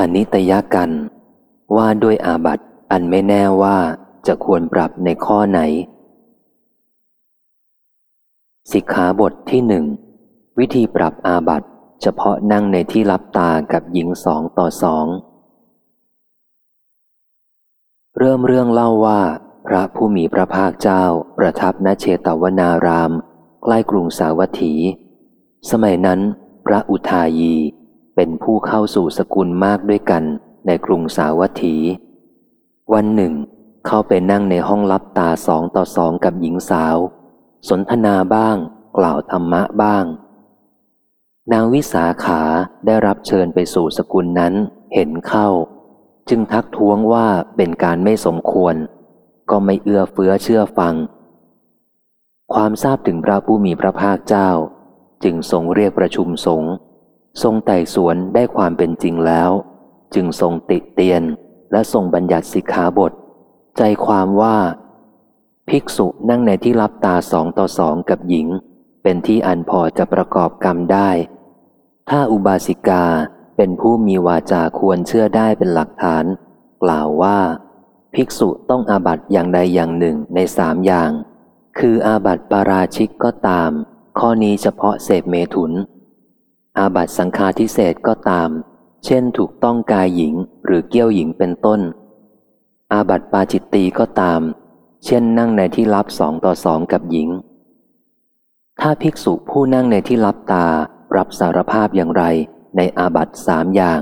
อนิตยกัน ว่าด้วยอาบัตอันไม่แน่ว่าจะควรปรับในข้อไหน สิกขาบทที่หนึ่งวิธีปรับอาบัตเฉพาะนั่งในที่รับตากับหญิงสองต่อสองเริ่มเรื่องเล่าว่า พระผู้มีพระภาคเจ้าประทับณเชตวนาราม ใกล้กรุงสาวัตถี สมัยนั้น พระอุทายี เป็นผู้เข้าสู่สกุลมากด้วยกันในกรุงสาวัตถี วันหนึ่ง เข้าไปนั่งในห้องรับตาสองต่อสองกับหญิงสาว สนทนาบ้าง กล่าวธรรมะบ้าง นางวิสาขาได้รับเชิญไปสู่สกุลนั้นเห็นเข้า จึงทักท้วงว่าเป็นการไม่สมควร ก็ไม่เอื้อเฟื้อเชื่อฟัง ความทราบถึงพระผู้มีพระภาคเจ้า จึงทรงเรียกประชุมสงฆ์ ทรงไต่สวนได้ความเป็นจริงแล้ว จึงทรงติเตียนและทรงบัญญัติสิกขาบท ใจความว่า ภิกษุนั่งในที่รับตาสองต่อสองกับหญิง เป็นที่อันพอจะประกอบกรรมได้ ถ้าอุบาสิกาเป็นผู้มีวาจาควรเชื่อได้เป็นหลักฐาน กล่าวว่า ภิกษุต้องอาบัตอย่างใดอย่างหนึ่งในสามอย่าง คืออาบัติปาราชิกก็ตาม ข้อนี้เฉพาะเสพเมถุน อาบัตสังฆาทิเศษก็ตาม เช่นถูกต้องกายหญิงหรือเกี้ยวหญิงเป็นต้น อาบัตปาจิตตีก็ตาม เช่นนั่งในที่รับสองต่อสองกับหญิง ถ้าภิกษุผู้นั่งในที่รับตารับสารภาพอย่างไรในอาบัตสามอย่าง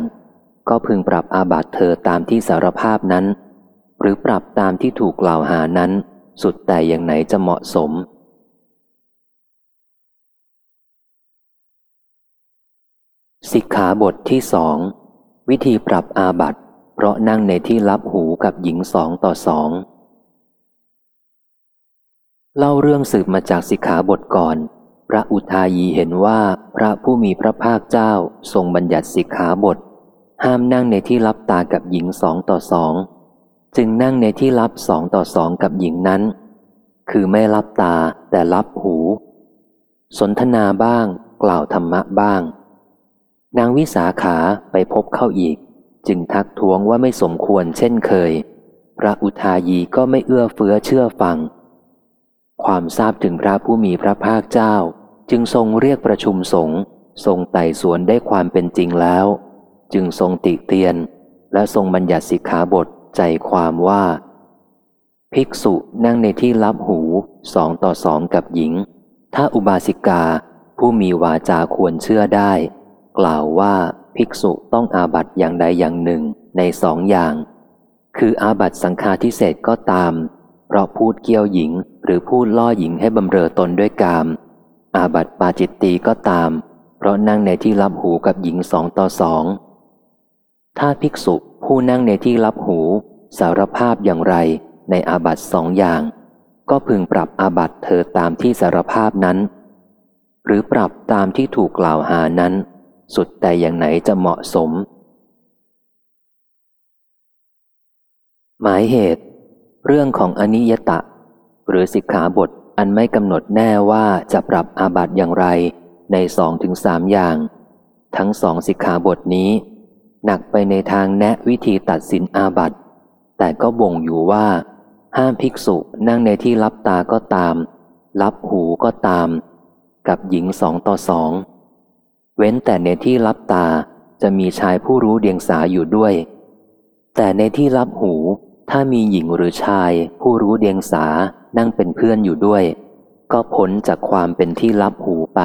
ก็พึงปรับอาบัตเธอตามที่สารภาพนั้น หรือปรับตามที่ถูกกล่าวหานั้น สุดแต่อย่างไหนจะเหมาะสม สิกขาบทที่สองวิธีปรับอาบัตเพราะนั่งในที่รับหูกับหญิงสองต่อสองเล่าเรื่องสืบมาจากสิกขาบทก่อน พระอุทายีเห็นว่าพระผู้มีพระภาคเจ้าทรงบัญญัติสิกขาบท ห้ามนั่งในที่รับตากับหญิงสองต่อสองจึงนั่งในที่รับสองต่อสองกับหญิงนั้น คือไม่รับตาแต่รับหู สนทนาบ้าง กล่าวธรรมะบ้าง นางวิสาขาไปพบเข้าอีก จึงทักท้วงว่าไม่สมควรเช่นเคย พระอุทายีก็ไม่เอื้อเฟื้อเชื่อฟัง ความทราบถึงพระผู้มีพระภาคเจ้า จึงทรงเรียกประชุมสงฆ์ทรงไต่สวนได้ความเป็นจริงแล้ว จึงทรงติเตียน และทรงบัญญัติสิกขาบทใจความว่า ภิกษุนั่งในที่รับหูสองต่อสองกับหญิง ถ้าอุบาสิกาผู้มีวาจาควรเชื่อได้ กล่าวว่าภิกษุต้องอาบัตอย่างใดอย่างหนึ่งในสองอย่าง คืออาบัตสังฆาทิเศษก็ตาม เพราะพูดเกี่ยวหญิงหรือพูดล่อหญิงให้บำเรอตนด้วยกาม อาบัตปาจิตตีก็ตาม เพราะนั่งในที่รับหูกับหญิงสองต่อสอง ถ้าภิกษุผู้นั่งในที่รับหู สารภาพอย่างไรในอาบัตสองอย่าง ก็พึงปรับอาบัตเธอตามที่สารภาพนั้น หรือปรับตามที่ถูกกล่าวหานั้น สุดแต่อย่างไหนจะเหมาะสม หมายเหตุ เรื่องของอนิยตะ หรือสิกขาบทอันไม่กำหนดแน่ว่าจะปรับอาบัติอย่างไรในสองถึงสามอย่าง ทั้งสองสิกขาบทนี้ หนักไปในทางแนะวิธีตัดสินอาบัติ แต่ก็บ่งอยู่ว่า ห้ามภิกษุนั่งในที่รับตาก็ตามรับหูก็ตาม กับหญิงสองต่อสอง เว้นแต่ในที่รับตาจะมีชายผู้รู้เดียงสาอยู่ด้วย แต่ในที่รับหูถ้ามีหญิงหรือชายผู้รู้เดียงสานั่งเป็นเพื่อนอยู่ด้วย ก็พ้นจากความเป็นที่รับหูไป